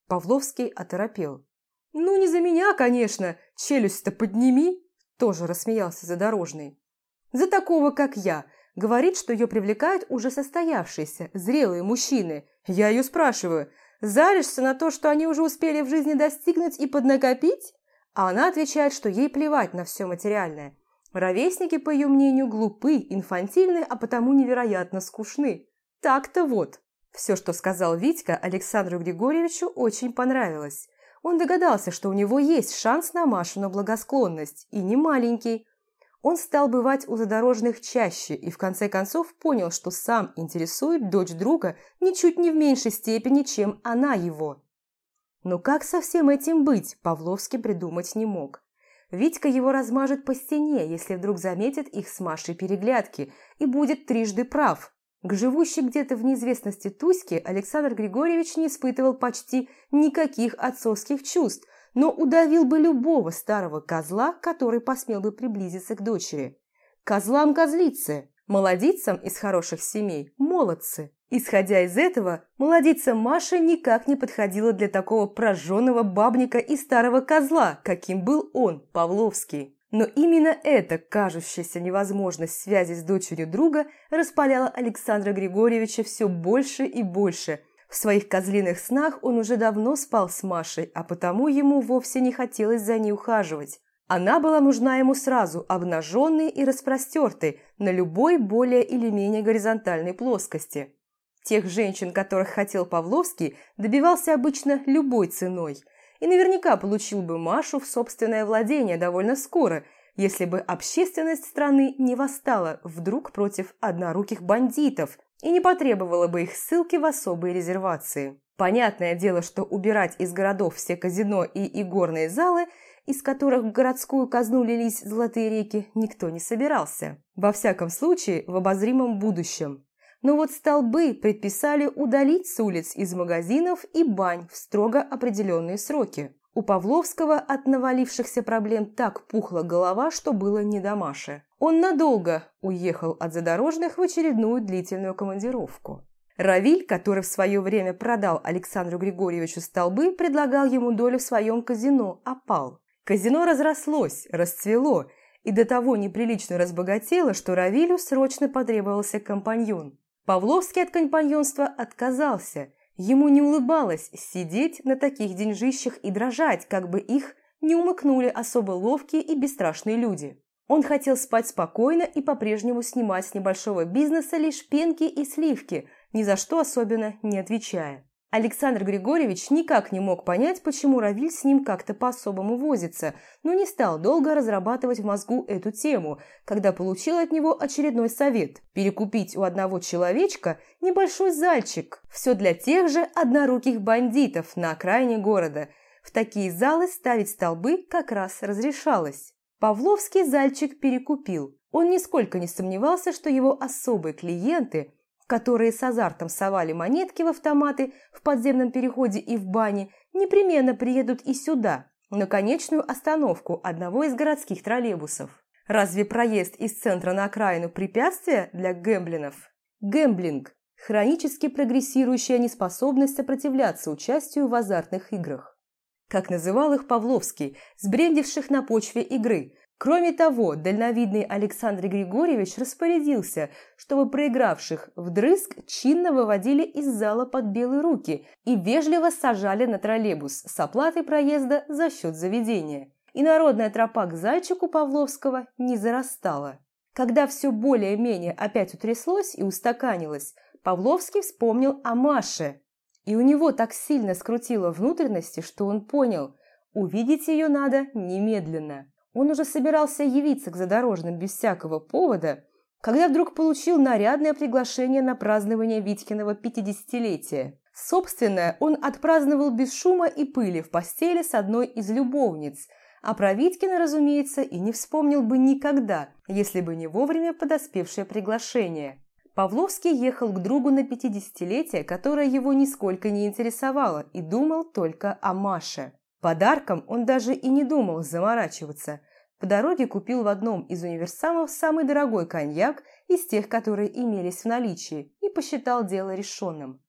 Speaker 1: Павловский оторопел. «Ну, не за меня, конечно, челюсть-то подними!» Тоже рассмеялся задорожный. «За такого, как я. Говорит, что ее привлекают уже состоявшиеся, зрелые мужчины. Я ее спрашиваю, заришься на то, что они уже успели в жизни достигнуть и поднакопить? А она отвечает, что ей плевать на все материальное. Ровесники, по ее мнению, глупы, инфантильны, а потому невероятно скучны. Так-то вот. Все, что сказал Витька, Александру Григорьевичу очень понравилось. Он догадался, что у него есть шанс на Машу на благосклонность, и не маленький. Он стал бывать у задорожных чаще и в конце концов понял, что сам интересует дочь друга ничуть не в меньшей степени, чем она его. Но как со всем этим быть, Павловский придумать не мог. Витька его размажет по стене, если вдруг заметит их с Машей переглядки, и будет трижды прав. К живущей где-то в неизвестности Туське Александр Григорьевич не испытывал почти никаких отцовских чувств, но удавил бы любого старого козла, который посмел бы приблизиться к дочери. Козлам козлицы, молодицам из хороших семей молодцы. Исходя из этого, молодица Маша никак не подходила для такого прожженного бабника и старого козла, каким был он, Павловский. Но именно эта кажущаяся невозможность связи с дочерью друга распаляла Александра Григорьевича все больше и больше. В своих козлиных снах он уже давно спал с Машей, а потому ему вовсе не хотелось за ней ухаживать. Она была нужна ему сразу, обнаженной и распростертой, на любой более или менее горизонтальной плоскости. Тех женщин, которых хотел Павловский, добивался обычно любой ценой – и наверняка получил бы Машу в собственное владение довольно скоро, если бы общественность страны не восстала вдруг против одноруких бандитов и не потребовала бы их ссылки в особые резервации. Понятное дело, что убирать из городов все казино и игорные залы, из которых в городскую казну лились золотые реки, никто не собирался. Во всяком случае, в обозримом будущем но вот столбы предписали удалить с улиц из магазинов и бань в строго определенные сроки. У Павловского от навалившихся проблем так пухла голова, что было не до Маши. Он надолго уехал от задорожных в очередную длительную командировку. Равиль, который в свое время продал Александру Григорьевичу столбы, предлагал ему долю в своем казино, опал. Казино разрослось, расцвело и до того неприлично разбогатело, что Равилю срочно потребовался компаньон. Павловский от компаньонства отказался. Ему не улыбалось сидеть на таких деньжищах и дрожать, как бы их не умыкнули особо ловкие и бесстрашные люди. Он хотел спать спокойно и по-прежнему снимать с небольшого бизнеса лишь пенки и сливки, ни за что особенно не отвечая. Александр Григорьевич никак не мог понять, почему Равиль с ним как-то по-особому возится, но не стал долго разрабатывать в мозгу эту тему, когда получил от него очередной совет – перекупить у одного человечка небольшой зальчик. Все для тех же одноруких бандитов на окраине города. В такие залы ставить столбы как раз разрешалось. Павловский зальчик перекупил. Он нисколько не сомневался, что его особые клиенты – которые с азартом совали монетки в автоматы в подземном переходе и в бане, непременно приедут и сюда, на конечную остановку одного из городских троллейбусов. Разве проезд из центра на окраину препятствие для гэмблинов? Гэмблинг – хронически прогрессирующая неспособность сопротивляться участию в азартных играх. Как называл их Павловский, сбрендивших на почве игры, Кроме того, дальновидный Александр Григорьевич распорядился, чтобы проигравших вдрызг чинно выводили из зала под белые руки и вежливо сажали на троллейбус с оплатой проезда за счет заведения. И народная тропа к зайчику Павловского не зарастала. Когда все более-менее опять утряслось и устаканилось, Павловский вспомнил о Маше. И у него так сильно скрутило внутренности, что он понял, увидеть ее надо немедленно. Он уже собирался явиться к задорожным без всякого повода, когда вдруг получил нарядное приглашение на празднование Витькиного пятидесятилетия. Собственное он отпраздновал без шума и пыли в постели с одной из любовниц, а про Витькина, разумеется, и не вспомнил бы никогда, если бы не вовремя подоспевшее приглашение. Павловский ехал к другу на пятидесятилетие, которое его нисколько не интересовало, и думал только о Маше. Подарком он даже и не думал заморачиваться. По дороге купил в одном из универсамов самый дорогой коньяк из тех, которые имелись в наличии, и посчитал дело решенным.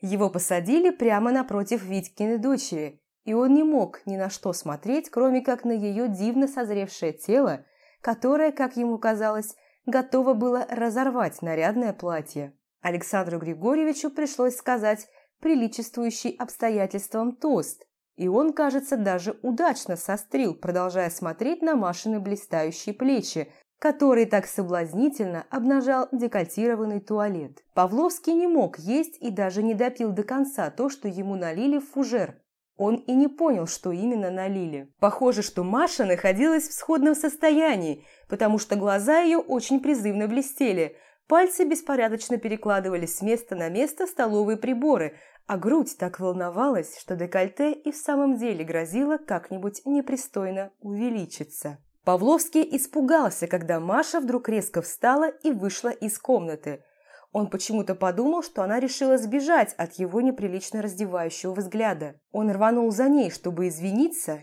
Speaker 1: Его посадили прямо напротив Витькиной дочери, и он не мог ни на что смотреть, кроме как на ее дивно созревшее тело, которое, как ему казалось, готово было разорвать нарядное платье. Александру Григорьевичу пришлось сказать приличествующий обстоятельствам тост, и он, кажется, даже удачно сострил, продолжая смотреть на Машины блистающие плечи, который так соблазнительно обнажал декольтированный туалет. Павловский не мог есть и даже не допил до конца то, что ему налили в фужер. Он и не понял, что именно налили. Похоже, что Маша находилась в сходном состоянии, потому что глаза ее очень призывно блестели, пальцы беспорядочно перекладывали с места на место столовые приборы, а грудь так волновалась, что декольте и в самом деле грозило как-нибудь непристойно увеличиться. Павловский испугался, когда Маша вдруг резко встала и вышла из комнаты. Он почему-то подумал, что она решила сбежать от его неприлично раздевающего взгляда. Он рванул за ней, чтобы извиниться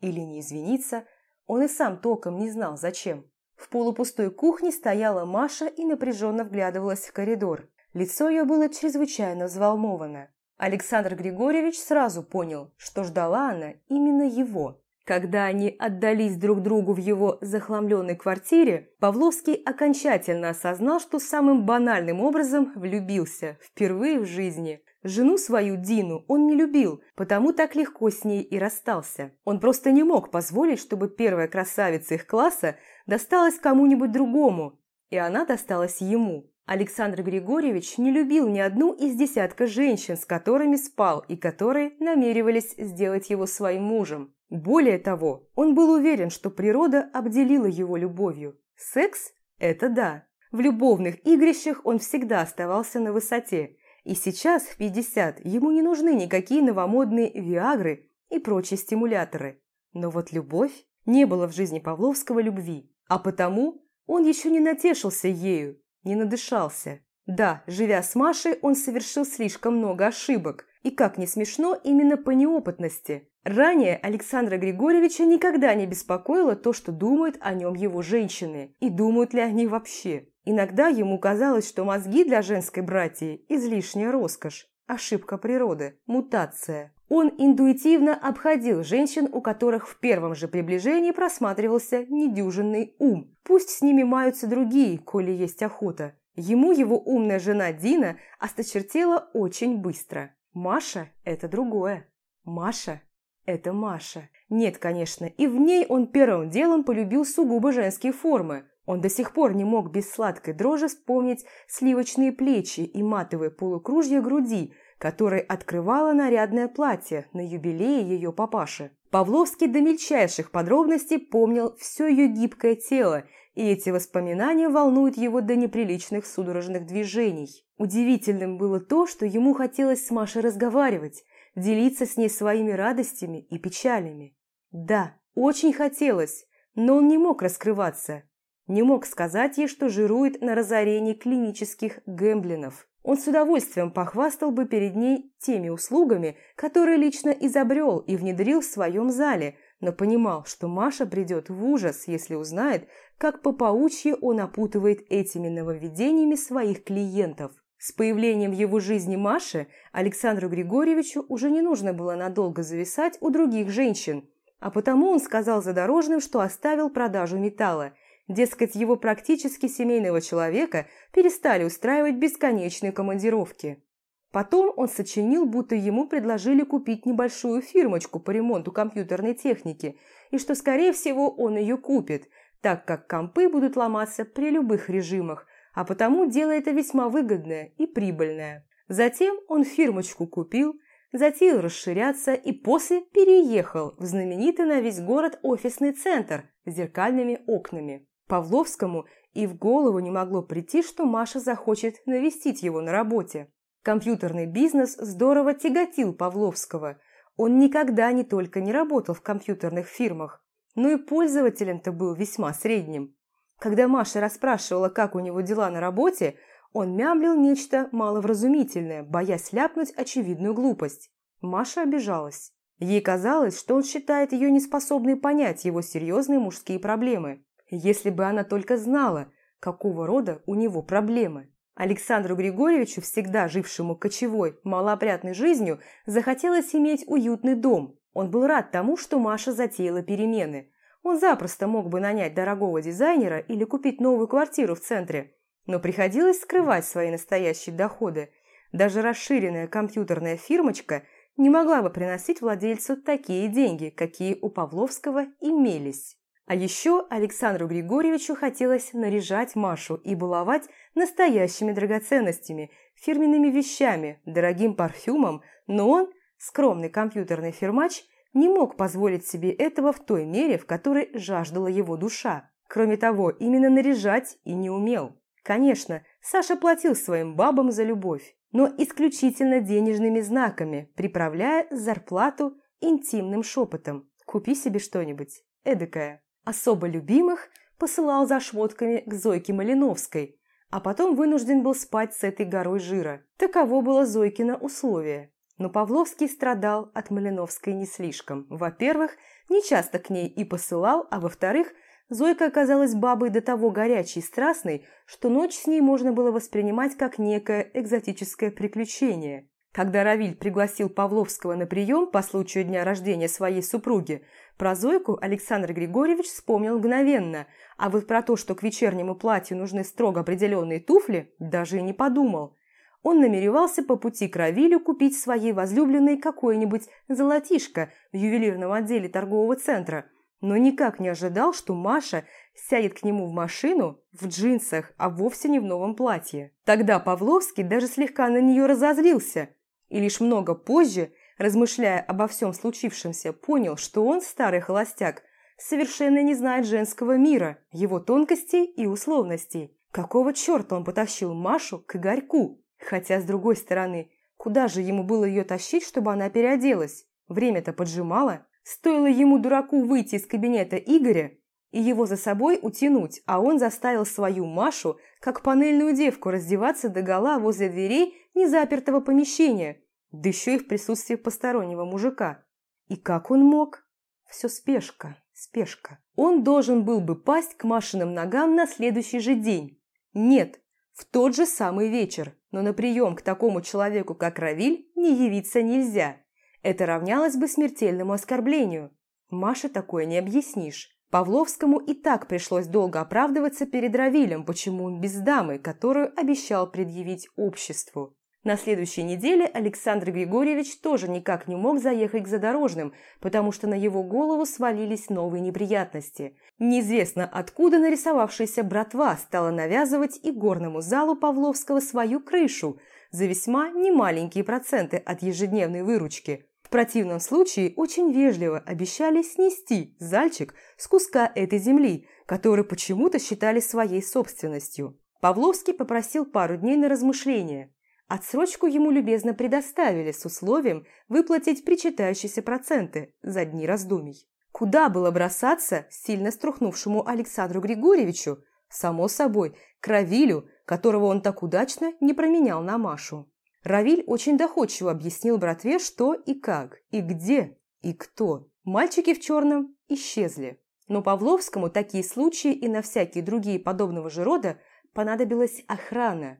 Speaker 1: или не извиниться, он и сам толком не знал, зачем. В полупустой кухне стояла Маша и напряженно вглядывалась в коридор. Лицо ее было чрезвычайно взволновано. Александр Григорьевич сразу понял, что ждала она именно его. Когда они отдались друг другу в его захламленной квартире, Павловский окончательно осознал, что самым банальным образом влюбился, впервые в жизни. Жену свою, Дину, он не любил, потому так легко с ней и расстался. Он просто не мог позволить, чтобы первая красавица их класса досталась кому-нибудь другому, и она досталась ему. Александр Григорьевич не любил ни одну из десятка женщин, с которыми спал и которые намеревались сделать его своим мужем. Более того, он был уверен, что природа обделила его любовью. Секс – это да. В любовных игрищах он всегда оставался на высоте. И сейчас, в 50, ему не нужны никакие новомодные виагры и прочие стимуляторы. Но вот любовь не было в жизни Павловского любви, а потому он еще не натешился ею, не надышался. Да, живя с Машей, он совершил слишком много ошибок. И, как не смешно, именно по неопытности. Ранее Александра Григорьевича никогда не беспокоило то, что думают о нем его женщины, и думают ли они вообще. Иногда ему казалось, что мозги для женской братьи – излишняя роскошь, ошибка природы, мутация. Он интуитивно обходил женщин, у которых в первом же приближении просматривался недюжинный ум. Пусть с ними маются другие, коли есть охота. Ему его умная жена Дина осточертела очень быстро. Маша – это другое. Маша – это Маша. Нет, конечно, и в ней он первым делом полюбил сугубо женские формы. Он до сих пор не мог без сладкой дрожи вспомнить сливочные плечи и матовые полукружья груди – которой открывала нарядное платье на юбилее ее папаши. Павловский до мельчайших подробностей помнил все ее гибкое тело, и эти воспоминания волнуют его до неприличных судорожных движений. Удивительным было то, что ему хотелось с Машей разговаривать, делиться с ней своими радостями и печалями. Да, очень хотелось, но он не мог раскрываться, не мог сказать ей, что жирует на разорении клинических гемблинов. Он с удовольствием похвастал бы перед ней теми услугами, которые лично изобрел и внедрил в своем зале, но понимал, что Маша придет в ужас, если узнает, как по паучьи он опутывает этими нововведениями своих клиентов. С появлением в его жизни Маши Александру Григорьевичу уже не нужно было надолго зависать у других женщин, а потому он сказал задорожным, что оставил продажу металла – Дескать, его практически семейного человека перестали устраивать бесконечные командировки. Потом он сочинил, будто ему предложили купить небольшую фирмочку по ремонту компьютерной техники, и что, скорее всего, он ее купит, так как компы будут ломаться при любых режимах, а потому дело это весьма выгодное и прибыльное. Затем он фирмочку купил, затеял расширяться и после переехал в знаменитый на весь город офисный центр с зеркальными окнами. Павловскому и в голову не могло прийти, что Маша захочет навестить его на работе. Компьютерный бизнес здорово тяготил Павловского. Он никогда не только не работал в компьютерных фирмах, но и пользователем-то был весьма средним. Когда Маша расспрашивала, как у него дела на работе, он мямлил нечто маловразумительное, боясь ляпнуть очевидную глупость. Маша обижалась. Ей казалось, что он считает ее неспособной понять его серьезные мужские проблемы. Если бы она только знала, какого рода у него проблемы. Александру Григорьевичу, всегда жившему кочевой, малоопрятной жизнью, захотелось иметь уютный дом. Он был рад тому, что Маша затеяла перемены. Он запросто мог бы нанять дорогого дизайнера или купить новую квартиру в центре, но приходилось скрывать свои настоящие доходы. Даже расширенная компьютерная фирмочка не могла бы приносить владельцу такие деньги, какие у Павловского имелись. А еще Александру Григорьевичу хотелось наряжать Машу и баловать настоящими драгоценностями, фирменными вещами, дорогим парфюмом, но он, скромный компьютерный фирмач, не мог позволить себе этого в той мере, в которой жаждала его душа. Кроме того, именно наряжать и не умел. Конечно, Саша платил своим бабам за любовь, но исключительно денежными знаками, приправляя зарплату интимным шепотом. «Купи себе что-нибудь эдакое». Особо любимых посылал за шмотками к Зойке Малиновской, а потом вынужден был спать с этой горой жира. Таково было Зойкино условие. Но Павловский страдал от Малиновской не слишком. Во-первых, не часто к ней и посылал, а во-вторых – Зойка оказалась бабой до того горячей и страстной, что ночь с ней можно было воспринимать как некое экзотическое приключение. Когда Равиль пригласил Павловского на прием по случаю дня рождения своей супруги, про Зойку Александр Григорьевич вспомнил мгновенно, а вот про то, что к вечернему платью нужны строго определенные туфли, даже и не подумал. Он намеревался по пути к Равилю купить своей возлюбленной какое-нибудь золотишко в ювелирном отделе торгового центра – но никак не ожидал, что Маша сядет к нему в машину в джинсах, а вовсе не в новом платье. Тогда Павловский даже слегка на нее разозлился, и лишь много позже, размышляя обо всем случившемся, понял, что он, старый холостяк, совершенно не знает женского мира, его тонкостей и условностей. Какого черта он потащил Машу к Игорьку? Хотя, с другой стороны, куда же ему было ее тащить, чтобы она переоделась? Время-то поджимало. Стоило ему, дураку, выйти из кабинета Игоря и его за собой утянуть, а он заставил свою Машу, как панельную девку, раздеваться догола возле дверей незапертого помещения, да еще и в присутствии постороннего мужика. И как он мог? Все спешка, спешка. Он должен был бы пасть к Машиным ногам на следующий же день. Нет, в тот же самый вечер, но на прием к такому человеку, как Равиль, не явиться нельзя. Это равнялось бы смертельному оскорблению. Маше такое не объяснишь. Павловскому и так пришлось долго оправдываться перед Равилем, почему он без дамы, которую обещал предъявить обществу. На следующей неделе Александр Григорьевич тоже никак не мог заехать к задорожным, потому что на его голову свалились новые неприятности. Неизвестно откуда нарисовавшаяся братва стала навязывать и горному залу Павловского свою крышу за весьма немаленькие проценты от ежедневной выручки. В противном случае очень вежливо обещали снести зальчик с куска этой земли, который почему-то считали своей собственностью. Павловский попросил пару дней на размышление. Отсрочку ему любезно предоставили с условием выплатить причитающиеся проценты за дни раздумий. Куда было бросаться сильно струхнувшему Александру Григорьевичу? Само собой, к Равилю, которого он так удачно не променял на Машу. Равиль очень доходчиво объяснил братве, что и как, и где, и кто. Мальчики в черном исчезли. Но Павловскому такие случаи и на всякие другие подобного же рода понадобилась охрана.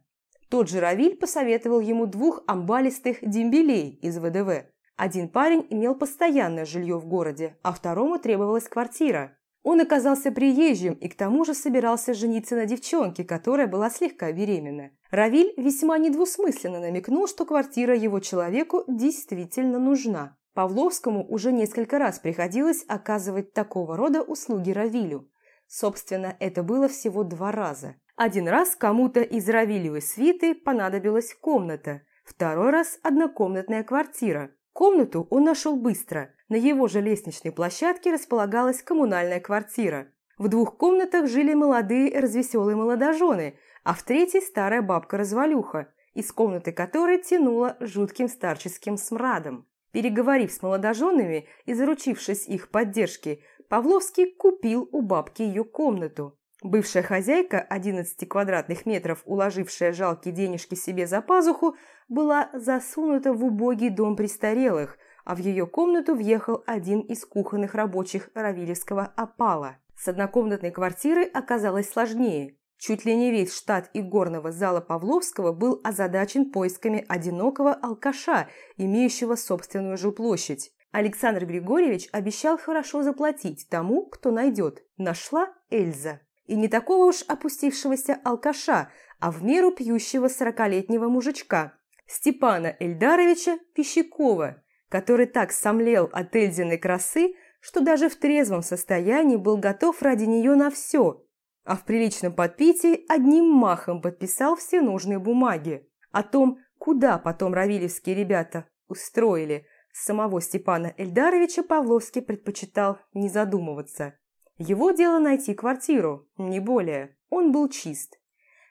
Speaker 1: Тот же Равиль посоветовал ему двух амбалистых дембелей из ВДВ. Один парень имел постоянное жилье в городе, а второму требовалась квартира. Он оказался приезжим и к тому же собирался жениться на девчонке, которая была слегка беременна. Равиль весьма недвусмысленно намекнул, что квартира его человеку действительно нужна. Павловскому уже несколько раз приходилось оказывать такого рода услуги Равилю. Собственно, это было всего два раза. Один раз кому-то из Равилевой свиты понадобилась комната, второй раз однокомнатная квартира. Комнату он нашел быстро. На его же лестничной площадке располагалась коммунальная квартира. В двух комнатах жили молодые развеселые молодожены, а в третьей старая бабка-развалюха. из комнаты которой тянуло жутким старческим смрадом. Переговорив с молодоженами и заручившись их поддержки, Павловский купил у бабки ее комнату. Бывшая хозяйка, 11 квадратных метров, уложившая жалкие денежки себе за пазуху, была засунута в убогий дом престарелых, а в ее комнату въехал один из кухонных рабочих Равилевского опала. С однокомнатной квартирой оказалось сложнее. Чуть ли не весь штат игорного зала Павловского был озадачен поисками одинокого алкаша, имеющего собственную жилплощадь. Александр Григорьевич обещал хорошо заплатить тому, кто найдет. Нашла Эльза. И не такого уж опустившегося алкаша, а в меру пьющего сорокалетнего мужичка, Степана Эльдаровича Пищекова, который так сомлел от Эльзиной красы, что даже в трезвом состоянии был готов ради нее на все, а в приличном подпитии одним махом подписал все нужные бумаги. О том, куда потом равилевские ребята устроили самого Степана Эльдаровича, Павловский предпочитал не задумываться. Его дело найти квартиру, не более. Он был чист.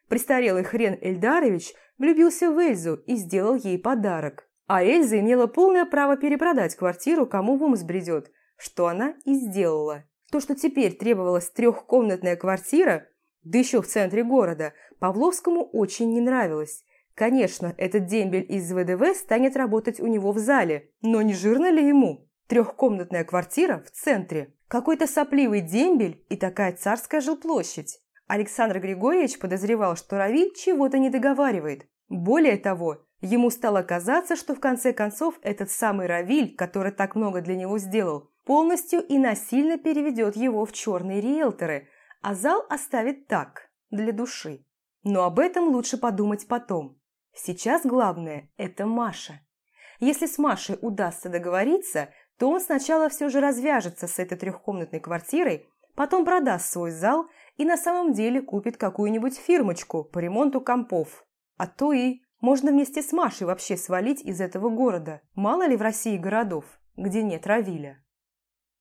Speaker 1: Престарелый хрен Эльдарович влюбился в Эльзу и сделал ей подарок. А Эльза имела полное право перепродать квартиру, кому в ум сбредет, что она и сделала. То, что теперь требовалась трехкомнатная квартира, да еще в центре города, Павловскому очень не нравилось. Конечно, этот дембель из ВДВ станет работать у него в зале, но не жирно ли ему? Трехкомнатная квартира в центре. Какой-то сопливый дембель и такая царская жилплощадь. Александр Григорьевич подозревал, что Равиль чего-то не договаривает. Более того, ему стало казаться, что в конце концов этот самый Равиль, который так много для него сделал, полностью и насильно переведет его в черные риэлторы, а зал оставит так, для души. Но об этом лучше подумать потом. Сейчас главное – это Маша. Если с Машей удастся договориться, то он сначала все же развяжется с этой трехкомнатной квартирой, потом продаст свой зал и на самом деле купит какую-нибудь фирмочку по ремонту компов. А то и можно вместе с Машей вообще свалить из этого города. Мало ли в России городов, где нет Равиля.